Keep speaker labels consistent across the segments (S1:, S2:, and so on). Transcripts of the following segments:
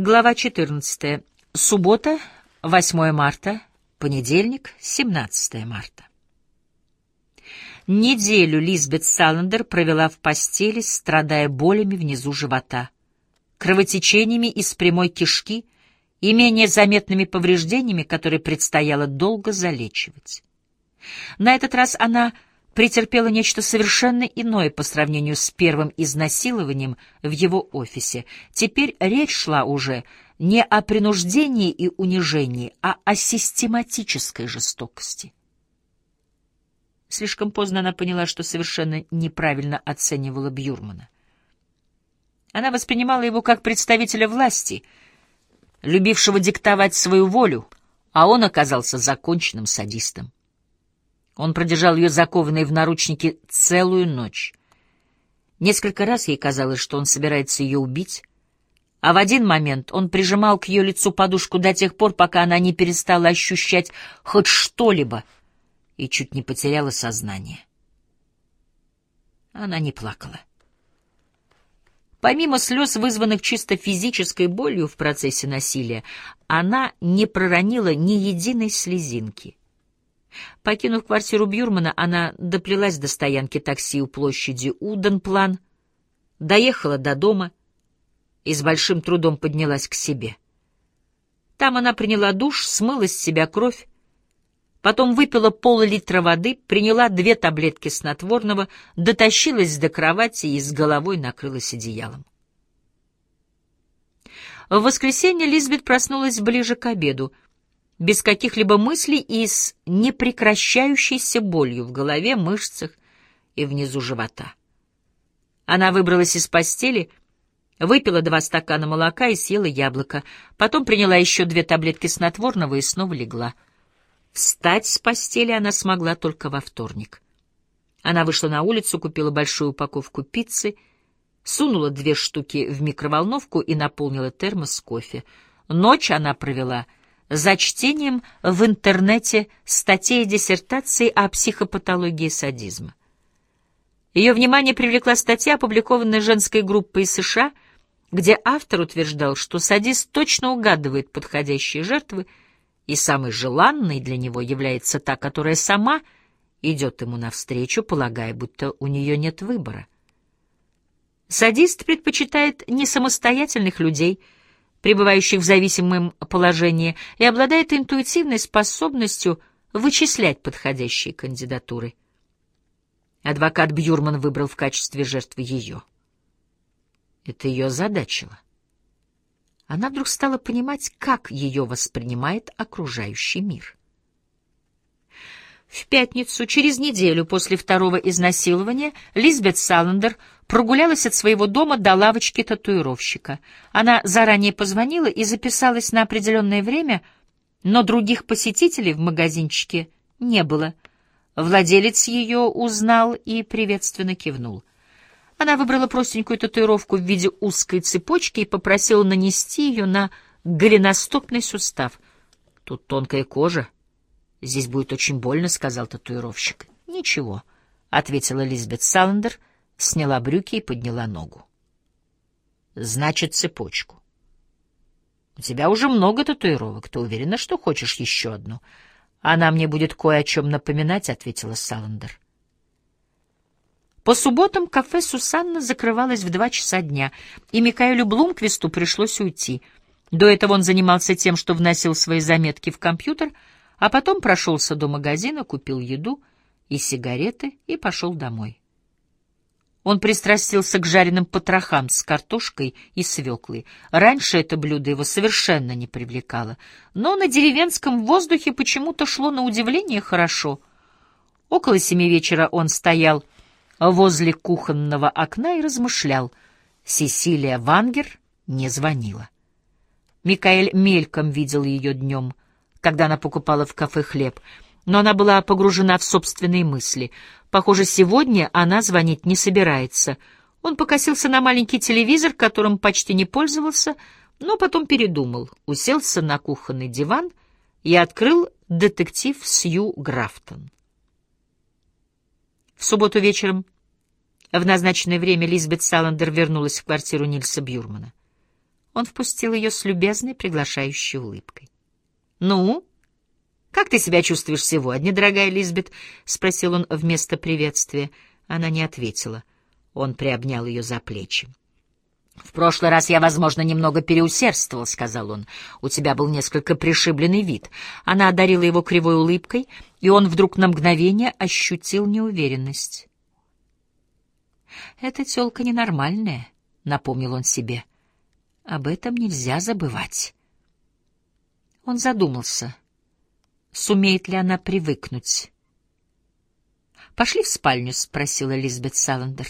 S1: Глава 14. Суббота, 8 марта, понедельник, 17 марта. Неделю Лизбет Саландер провела в постели, страдая болями внизу живота, кровотечениями из прямой кишки и менее заметными повреждениями, которые предстояло долго залечивать. На этот раз она претерпела нечто совершенно иное по сравнению с первым изнасилованием в его офисе. Теперь речь шла уже не о принуждении и унижении, а о систематической жестокости. Слишком поздно она поняла, что совершенно неправильно оценивала Бьюрмана. Она воспринимала его как представителя власти, любившего диктовать свою волю, а он оказался законченным садистом. Он продержал ее закованной в наручники целую ночь. Несколько раз ей казалось, что он собирается ее убить, а в один момент он прижимал к ее лицу подушку до тех пор, пока она не перестала ощущать хоть что-либо и чуть не потеряла сознание. Она не плакала. Помимо слез, вызванных чисто физической болью в процессе насилия, она не проронила ни единой слезинки. Покинув квартиру Бюрмана, она доплелась до стоянки такси у площади Уденплан, доехала до дома и с большим трудом поднялась к себе. Там она приняла душ, смыла с себя кровь, потом выпила пол-литра воды, приняла две таблетки снотворного, дотащилась до кровати и с головой накрылась одеялом. В воскресенье Лизбет проснулась ближе к обеду — без каких-либо мыслей и с непрекращающейся болью в голове, мышцах и внизу живота. Она выбралась из постели, выпила два стакана молока и съела яблоко, потом приняла еще две таблетки снотворного и снова легла. Встать с постели она смогла только во вторник. Она вышла на улицу, купила большую упаковку пиццы, сунула две штуки в микроволновку и наполнила термос кофе. Ночь она провела — за чтением в интернете статей и диссертаций о психопатологии садизма. Ее внимание привлекла статья, опубликованная женской группой из США, где автор утверждал, что садист точно угадывает подходящие жертвы, и самой желанной для него является та, которая сама идет ему навстречу, полагая, будто у нее нет выбора. Садист предпочитает не самостоятельных людей — пребывающих в зависимом положении, и обладает интуитивной способностью вычислять подходящие кандидатуры. Адвокат Бьюрман выбрал в качестве жертвы ее. Это ее озадачило. Она вдруг стала понимать, как ее воспринимает окружающий мир. В пятницу, через неделю после второго изнасилования, Лизбет Саландер прогулялась от своего дома до лавочки татуировщика. Она заранее позвонила и записалась на определенное время, но других посетителей в магазинчике не было. Владелец ее узнал и приветственно кивнул. Она выбрала простенькую татуировку в виде узкой цепочки и попросила нанести ее на голеностопный сустав. Тут тонкая кожа, «Здесь будет очень больно», — сказал татуировщик. «Ничего», — ответила Лизбет Саландер, сняла брюки и подняла ногу. «Значит, цепочку. У тебя уже много татуировок. Ты уверена, что хочешь еще одну?» «Она мне будет кое о чем напоминать», — ответила Саландер. По субботам кафе «Сусанна» закрывалось в два часа дня, и Микаэлю Блумквисту пришлось уйти. До этого он занимался тем, что вносил свои заметки в компьютер — а потом прошелся до магазина, купил еду и сигареты и пошел домой. Он пристрастился к жареным потрохам с картошкой и свеклой. Раньше это блюдо его совершенно не привлекало, но на деревенском воздухе почему-то шло на удивление хорошо. Около семи вечера он стоял возле кухонного окна и размышлял. Сесилия Вангер не звонила. Микаэль мельком видел ее днем — когда она покупала в кафе хлеб, но она была погружена в собственные мысли. Похоже, сегодня она звонить не собирается. Он покосился на маленький телевизор, которым почти не пользовался, но потом передумал, уселся на кухонный диван и открыл детектив Сью Графтон. В субботу вечером в назначенное время Лизбет Саландер вернулась в квартиру Нильса Бюрмана. Он впустил ее с любезной, приглашающей улыбкой. «Ну, как ты себя чувствуешь сегодня, дорогая Лизбет?» — спросил он вместо приветствия. Она не ответила. Он приобнял ее за плечи. «В прошлый раз я, возможно, немного переусердствовал», — сказал он. «У тебя был несколько пришибленный вид». Она одарила его кривой улыбкой, и он вдруг на мгновение ощутил неуверенность. «Эта тёлка ненормальная», — напомнил он себе. «Об этом нельзя забывать». Он задумался, сумеет ли она привыкнуть. «Пошли в спальню», — спросила Лизбет Саландер.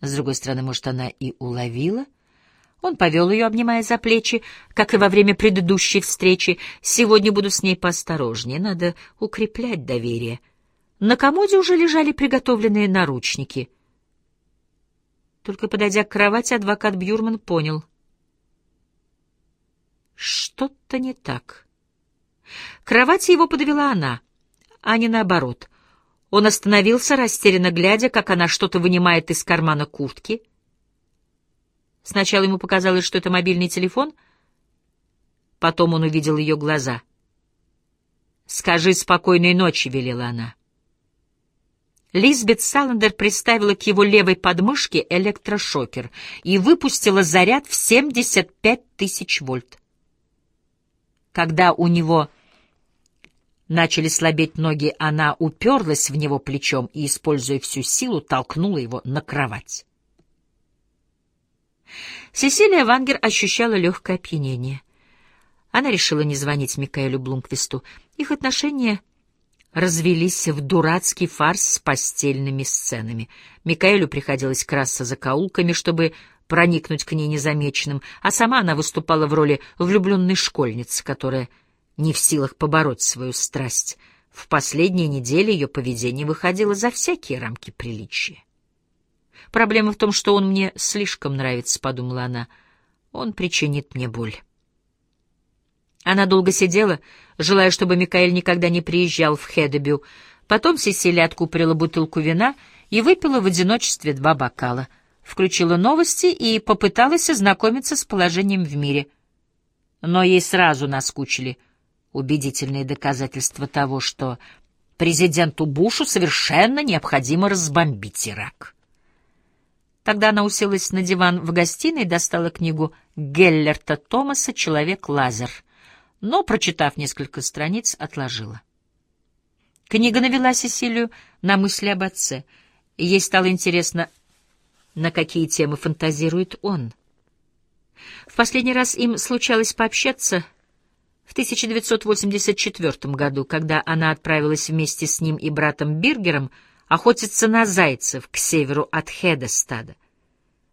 S1: С другой стороны, может, она и уловила. Он повел ее, обнимая за плечи, как и во время предыдущей встречи. Сегодня буду с ней поосторожнее, надо укреплять доверие. На комоде уже лежали приготовленные наручники. Только подойдя к кровати, адвокат Бьюрман понял. Что-то не так. К кровати его подвела она, а не наоборот. Он остановился, растерянно глядя, как она что-то вынимает из кармана куртки. Сначала ему показалось, что это мобильный телефон. Потом он увидел ее глаза. «Скажи спокойной ночи», — велела она. Лизбет Саландер приставила к его левой подмышке электрошокер и выпустила заряд в 75 тысяч вольт. Когда у него начали слабеть ноги, она уперлась в него плечом и, используя всю силу, толкнула его на кровать. Сесилия Вангер ощущала легкое опьянение. Она решила не звонить Микаэлю Блумквисту. Их отношения развелись в дурацкий фарс с постельными сценами. Микаэлю приходилось красться за каулками, чтобы проникнуть к ней незамеченным, а сама она выступала в роли влюбленной школьницы, которая не в силах побороть свою страсть. В последние недели ее поведение выходило за всякие рамки приличия. «Проблема в том, что он мне слишком нравится», — подумала она. «Он причинит мне боль». Она долго сидела, желая, чтобы Микаэль никогда не приезжал в Хедебю. Потом Сесилия откупорила бутылку вина и выпила в одиночестве два бокала. Включила новости и попыталась ознакомиться с положением в мире. Но ей сразу наскучили — убедительные доказательства того, что президенту Бушу совершенно необходимо разбомбить Ирак. Тогда она уселась на диван в гостиной и достала книгу Геллерта Томаса «Человек-лазер», но, прочитав несколько страниц, отложила. Книга навела Сесилию на мысли об отце, ей стало интересно, на какие темы фантазирует он. В последний раз им случалось пообщаться — в 1984 году, когда она отправилась вместе с ним и братом Биргером охотиться на зайцев к северу от Хедестада.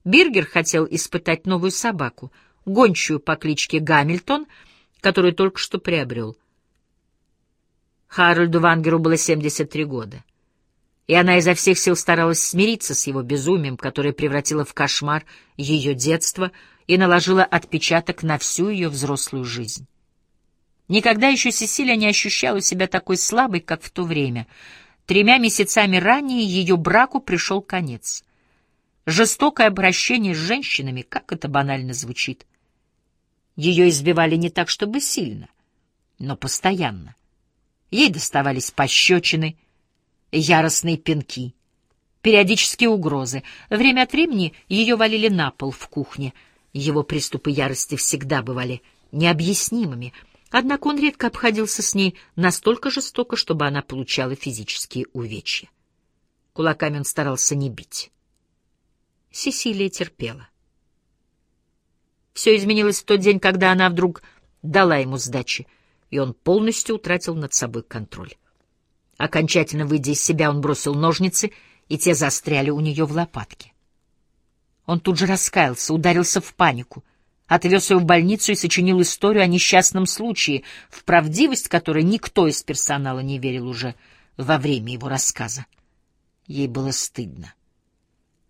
S1: Биргер хотел испытать новую собаку, гончую по кличке Гамильтон, которую только что приобрел. Харальду Вангеру было 73 года, и она изо всех сил старалась смириться с его безумием, которое превратило в кошмар ее детство и наложило отпечаток на всю ее взрослую жизнь. Никогда еще Сесилия не ощущала себя такой слабой, как в то время. Тремя месяцами ранее ее браку пришел конец. Жестокое обращение с женщинами, как это банально звучит. Ее избивали не так, чтобы сильно, но постоянно. Ей доставались пощечины, яростные пинки, периодические угрозы. Время от времени ее валили на пол в кухне. Его приступы ярости всегда бывали необъяснимыми — Однако он редко обходился с ней настолько жестоко, чтобы она получала физические увечья. Кулаками он старался не бить. Сесилия терпела. Все изменилось в тот день, когда она вдруг дала ему сдачи, и он полностью утратил над собой контроль. Окончательно выйдя из себя, он бросил ножницы, и те застряли у нее в лопатке. Он тут же раскаялся, ударился в панику — отвез ее в больницу и сочинил историю о несчастном случае, в правдивость которой никто из персонала не верил уже во время его рассказа. Ей было стыдно.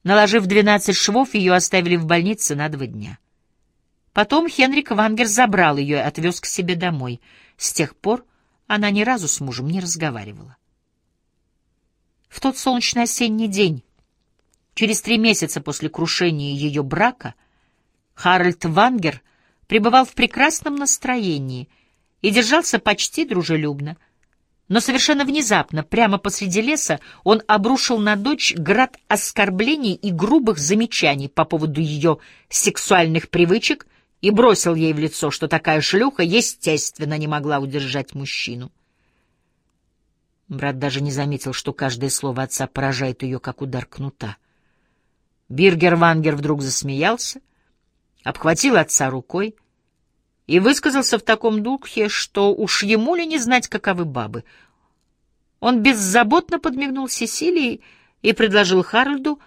S1: Наложив двенадцать швов, ее оставили в больнице на два дня. Потом Хенрик Вангер забрал ее и отвез к себе домой. С тех пор она ни разу с мужем не разговаривала. В тот солнечный осенний день, через три месяца после крушения ее брака, Харальд Вангер пребывал в прекрасном настроении и держался почти дружелюбно. Но совершенно внезапно, прямо посреди леса, он обрушил на дочь град оскорблений и грубых замечаний по поводу ее сексуальных привычек и бросил ей в лицо, что такая шлюха, естественно, не могла удержать мужчину. Брат даже не заметил, что каждое слово отца поражает ее, как удар кнута. Биргер Вангер вдруг засмеялся, обхватил отца рукой и высказался в таком духе, что уж ему ли не знать, каковы бабы. Он беззаботно подмигнул Сесилии и предложил Харальду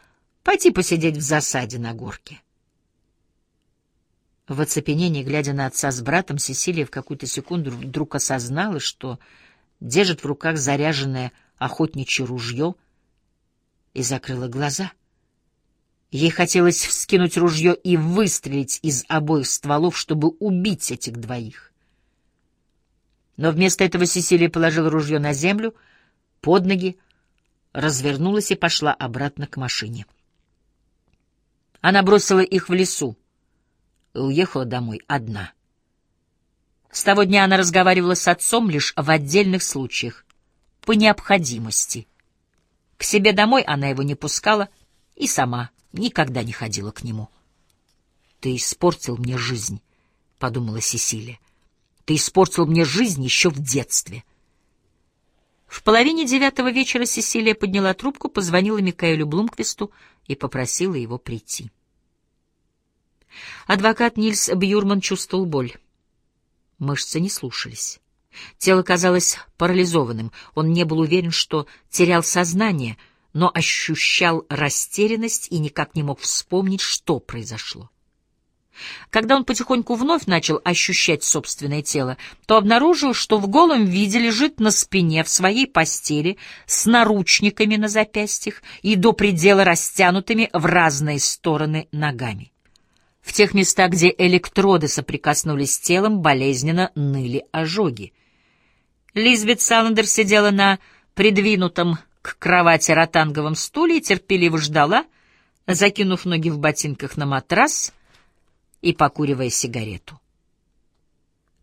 S1: пойти посидеть в засаде на горке. В оцепенении, глядя на отца с братом, Сесилия в какую-то секунду вдруг осознала, что держит в руках заряженное охотничье ружье, и закрыла глаза — Ей хотелось вскинуть ружье и выстрелить из обоих стволов, чтобы убить этих двоих. Но вместо этого Сесилия положила ружье на землю, под ноги, развернулась и пошла обратно к машине. Она бросила их в лесу и уехала домой одна. С того дня она разговаривала с отцом лишь в отдельных случаях, по необходимости. К себе домой она его не пускала и сама никогда не ходила к нему. «Ты испортил мне жизнь», — подумала Сесилия. «Ты испортил мне жизнь еще в детстве». В половине девятого вечера Сесилия подняла трубку, позвонила Микаэлю Блумквисту и попросила его прийти. Адвокат Нильс Бьюрман чувствовал боль. Мышцы не слушались. Тело казалось парализованным. Он не был уверен, что терял сознание — но ощущал растерянность и никак не мог вспомнить, что произошло. Когда он потихоньку вновь начал ощущать собственное тело, то обнаружил, что в голом виде лежит на спине в своей постели с наручниками на запястьях и до предела растянутыми в разные стороны ногами. В тех местах, где электроды соприкоснулись с телом, болезненно ныли ожоги. Лизбет Саландер сидела на придвинутом к кровати ротанговом стуле и терпеливо ждала, закинув ноги в ботинках на матрас и покуривая сигарету.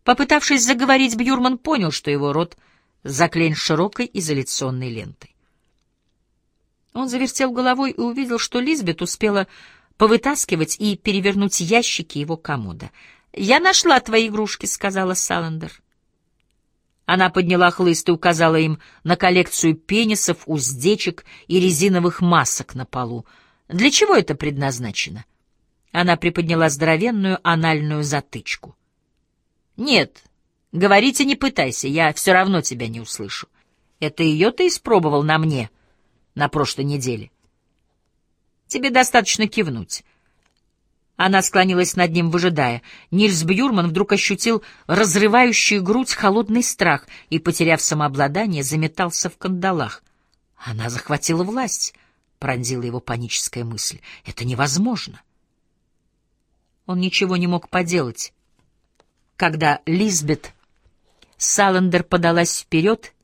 S1: Попытавшись заговорить, Бьюрман понял, что его рот заклеен широкой изоляционной лентой. Он завертел головой и увидел, что Лизбет успела повытаскивать и перевернуть ящики его комода. «Я нашла твои игрушки», — сказала Саландер. Она подняла хлыст и указала им на коллекцию пенисов, уздечек и резиновых масок на полу. Для чего это предназначено? Она приподняла здоровенную анальную затычку. «Нет, говорите, не пытайся, я все равно тебя не услышу. Это ее ты испробовал на мне на прошлой неделе. Тебе достаточно кивнуть. Она склонилась над ним, выжидая. Нильс Бьюрман вдруг ощутил разрывающую грудь холодный страх и, потеряв самообладание, заметался в кандалах. Она захватила власть, пронзила его паническая мысль. Это невозможно. Он ничего не мог поделать. Когда Лизбет Саландер подалась вперед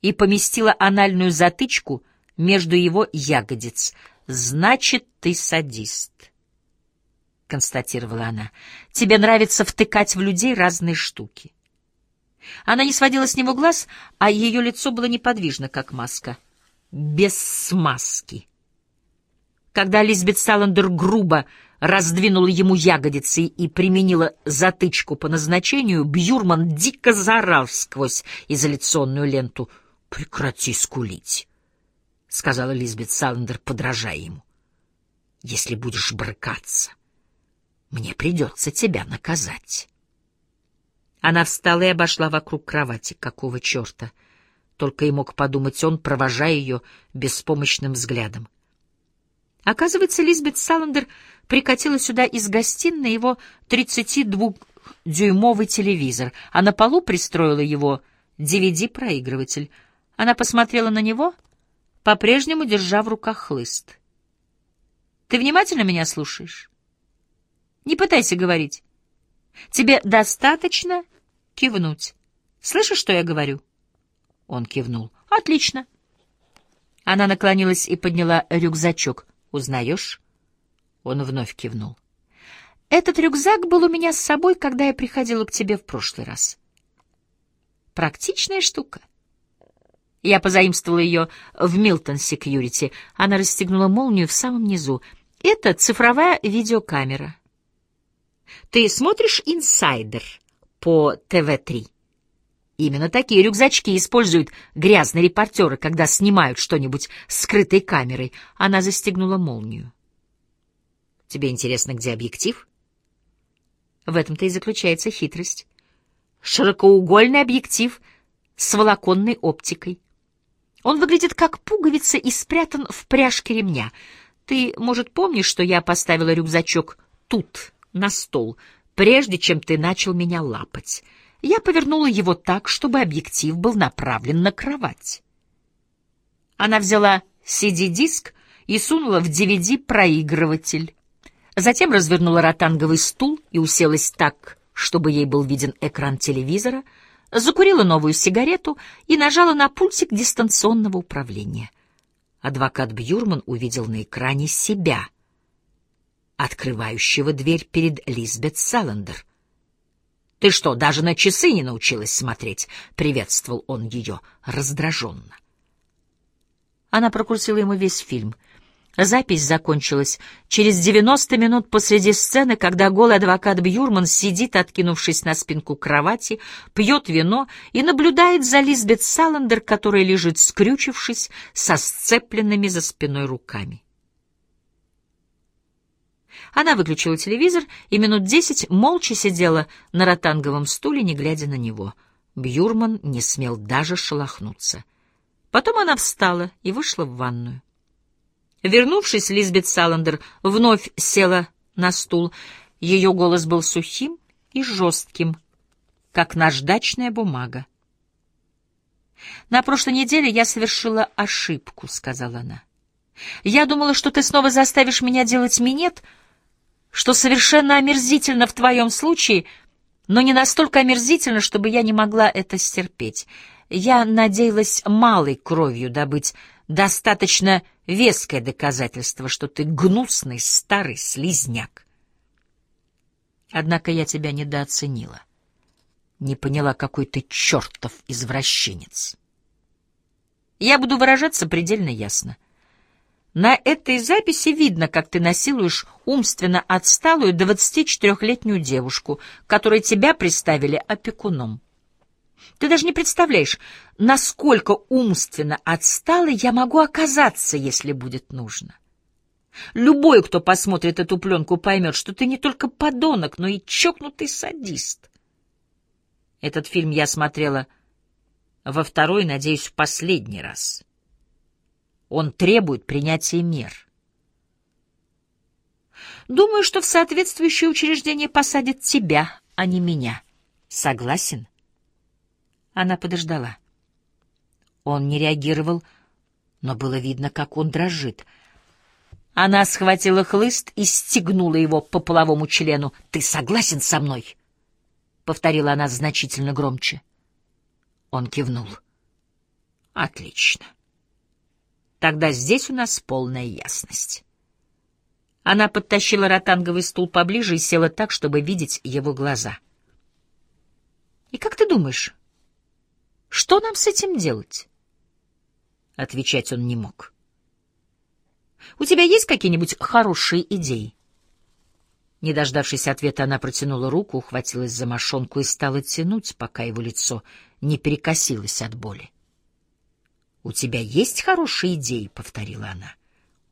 S1: и поместила анальную затычку между его ягодиц. «Значит, ты садист». — констатировала она. — Тебе нравится втыкать в людей разные штуки. Она не сводила с него глаз, а ее лицо было неподвижно, как маска. Без смазки. Когда Лизбет Саландер грубо раздвинула ему ягодицы и применила затычку по назначению, Бьюрман дико заорал сквозь изоляционную ленту. — Прекрати скулить, — сказала Лизбет Саландер, подражая ему. — Если будешь брыкаться. — мне придется тебя наказать. Она встала и обошла вокруг кровати. Какого черта? Только и мог подумать он, провожая ее беспомощным взглядом. Оказывается, Лизбет Саландер прикатила сюда из гостиной его 32-дюймовый телевизор, а на полу пристроила его DVD-проигрыватель. Она посмотрела на него, по-прежнему держа в руках хлыст. «Ты внимательно меня слушаешь?» Не пытайся говорить. Тебе достаточно кивнуть. Слышишь, что я говорю? Он кивнул. Отлично. Она наклонилась и подняла рюкзачок. Узнаешь? Он вновь кивнул. Этот рюкзак был у меня с собой, когда я приходила к тебе в прошлый раз. Практичная штука. Я позаимствовала ее в Милтон Секьюрити. Она расстегнула молнию в самом низу. Это цифровая видеокамера. Ты смотришь «Инсайдер» по ТВ-3? Именно такие рюкзачки используют грязные репортеры, когда снимают что-нибудь скрытой камерой. Она застегнула молнию. Тебе интересно, где объектив? В этом-то и заключается хитрость. Широкоугольный объектив с волоконной оптикой. Он выглядит как пуговица и спрятан в пряжке ремня. Ты, может, помнишь, что я поставила рюкзачок тут, на стол, прежде чем ты начал меня лапать? Я повернула его так, чтобы объектив был направлен на кровать. Она взяла CD-диск и сунула в DVD-проигрыватель. Затем развернула ротанговый стул и уселась так, чтобы ей был виден экран телевизора, закурила новую сигарету и нажала на пультик дистанционного управления. Адвокат Бьюрман увидел на экране себя, открывающего дверь перед Лизбет Саландер. «Ты что, даже на часы не научилась смотреть?» — приветствовал он ее раздраженно. Она прокрутила ему весь фильм — Запись закончилась через 90 минут посреди сцены, когда голый адвокат Бьюрман сидит, откинувшись на спинку кровати, пьет вино и наблюдает за Лизбет Саландер, которая лежит скрючившись, со сцепленными за спиной руками. Она выключила телевизор и минут десять молча сидела на ротанговом стуле, не глядя на него. Бьюрман не смел даже шелохнуться. Потом она встала и вышла в ванную. Вернувшись, Лизбет Саландер вновь села на стул. Ее голос был сухим и жестким, как наждачная бумага. «На прошлой неделе я совершила ошибку», — сказала она. «Я думала, что ты снова заставишь меня делать минет, что совершенно омерзительно в твоем случае, но не настолько омерзительно, чтобы я не могла это стерпеть. Я надеялась малой кровью добыть достаточно веское доказательство, что ты гнусный старый слизняк. Однако я тебя недооценила. Не поняла, какой ты чертов извращенец. Я буду выражаться предельно ясно. На этой записи видно, как ты насилуешь умственно отсталую 24-летнюю девушку, которой тебя приставили опекуном. Ты даже не представляешь, насколько умственно отсталой я могу оказаться, если будет нужно. Любой, кто посмотрит эту пленку, поймет, что ты не только подонок, но и чокнутый садист. Этот фильм я смотрела во второй, надеюсь, в последний раз. Он требует принятия мер. Думаю, что в соответствующее учреждение посадят тебя, а не меня. Согласен? — она подождала. Он не реагировал, но было видно, как он дрожит. Она схватила хлыст и стегнула его по половому члену. «Ты согласен со мной?» — повторила она значительно громче. Он кивнул. «Отлично. Тогда здесь у нас полная ясность». Она подтащила ротанговый стул поближе и села так, чтобы видеть его глаза. «И как ты думаешь, что нам с этим делать? Отвечать он не мог. У тебя есть какие-нибудь хорошие идеи? Не дождавшись ответа, она протянула руку, ухватилась за мошонку и стала тянуть, пока его лицо не перекосилось от боли. «У тебя есть хорошие идеи?» — повторила она.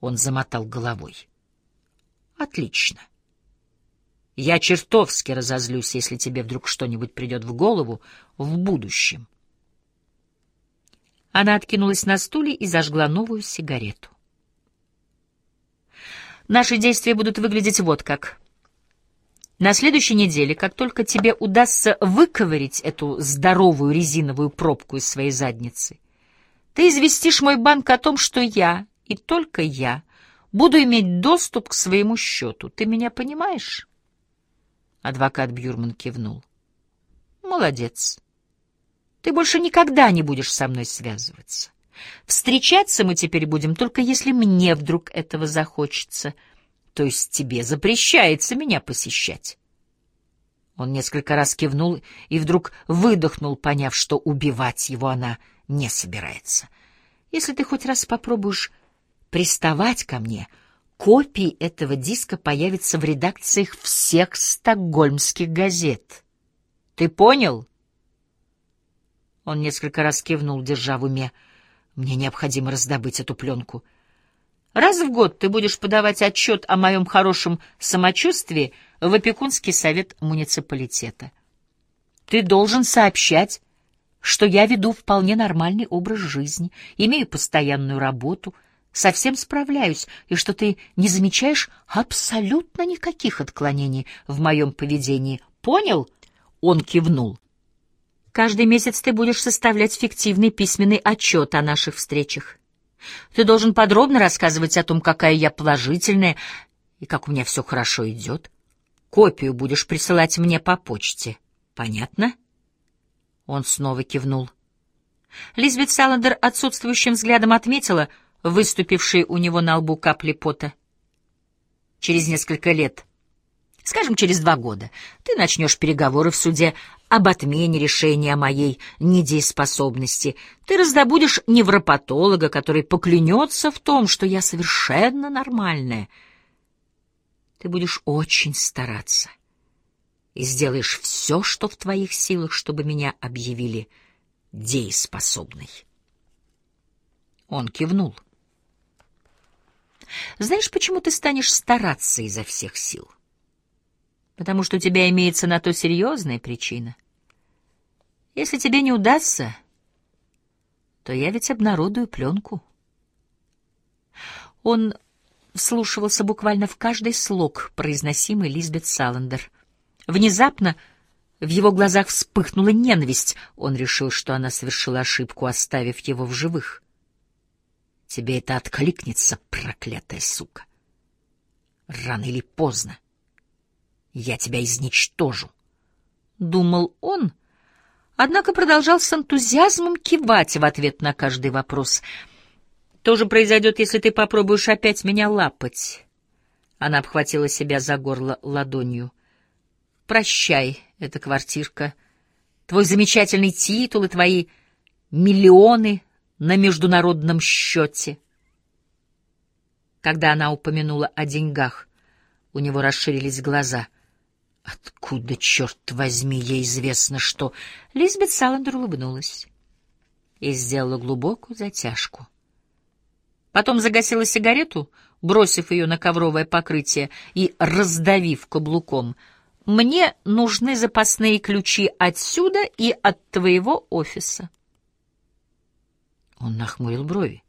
S1: Он замотал головой. «Отлично. Я чертовски разозлюсь, если тебе вдруг что-нибудь придет в голову в будущем. Она откинулась на стуле и зажгла новую сигарету. Наши действия будут выглядеть вот как. На следующей неделе, как только тебе удастся выковырить эту здоровую резиновую пробку из своей задницы, ты известишь мой банк о том, что я, и только я, буду иметь доступ к своему счету. Ты меня понимаешь? Адвокат Бьюрман кивнул. Молодец. Ты больше никогда не будешь со мной связываться. Встречаться мы теперь будем только если мне вдруг этого захочется. То есть тебе запрещается меня посещать. Он несколько раз кивнул и вдруг выдохнул, поняв, что убивать его она не собирается. Если ты хоть раз попробуешь приставать ко мне, копии этого диска появятся в редакциях всех стокгольмских газет. Ты понял? Он несколько раз кивнул, держа в уме. Мне необходимо раздобыть эту пленку. Раз в год ты будешь подавать отчет о моем хорошем самочувствии в опекунский совет муниципалитета. Ты должен сообщать, что я веду вполне нормальный образ жизни, имею постоянную работу, совсем справляюсь, и что ты не замечаешь абсолютно никаких отклонений в моем поведении. Понял? Он кивнул. Каждый месяц ты будешь составлять фиктивный письменный отчет о наших встречах. Ты должен подробно рассказывать о том, какая я положительная и как у меня все хорошо идет. Копию будешь присылать мне по почте. Понятно? Он снова кивнул. Лизбет Саландер отсутствующим взглядом отметила выступившие у него на лбу капли пота. Через несколько лет, скажем, через два года, ты начнешь переговоры в суде об отмене решения о моей недееспособности. Ты раздобудешь невропатолога, который поклянется в том, что я совершенно нормальная. Ты будешь очень стараться и сделаешь все, что в твоих силах, чтобы меня объявили дееспособной. Он кивнул. Знаешь, почему ты станешь стараться изо всех сил? Потому что у тебя имеется на то серьезная причина. Если тебе не удастся, то я ведь обнародую пленку. Он вслушивался буквально в каждый слог, произносимый Лизбет Саландер. Внезапно в его глазах вспыхнула ненависть. Он решил, что она совершила ошибку, оставив его в живых. Тебе это откликнется, проклятая сука. Рано или поздно я тебя изничтожу. Думал он, — однако продолжал с энтузиазмом кивать в ответ на каждый вопрос. «То же произойдет, если ты попробуешь опять меня лапать». Она обхватила себя за горло ладонью. «Прощай, эта квартирка, твой замечательный титул и твои миллионы на международном счете». Когда она упомянула о деньгах, у него расширились глаза — Откуда, черт возьми, ей известно, что... Лизбет Саландер улыбнулась и сделала глубокую затяжку. Потом загасила сигарету, бросив ее на ковровое покрытие и раздавив каблуком. «Мне нужны запасные ключи отсюда и от твоего офиса». Он нахмурил брови.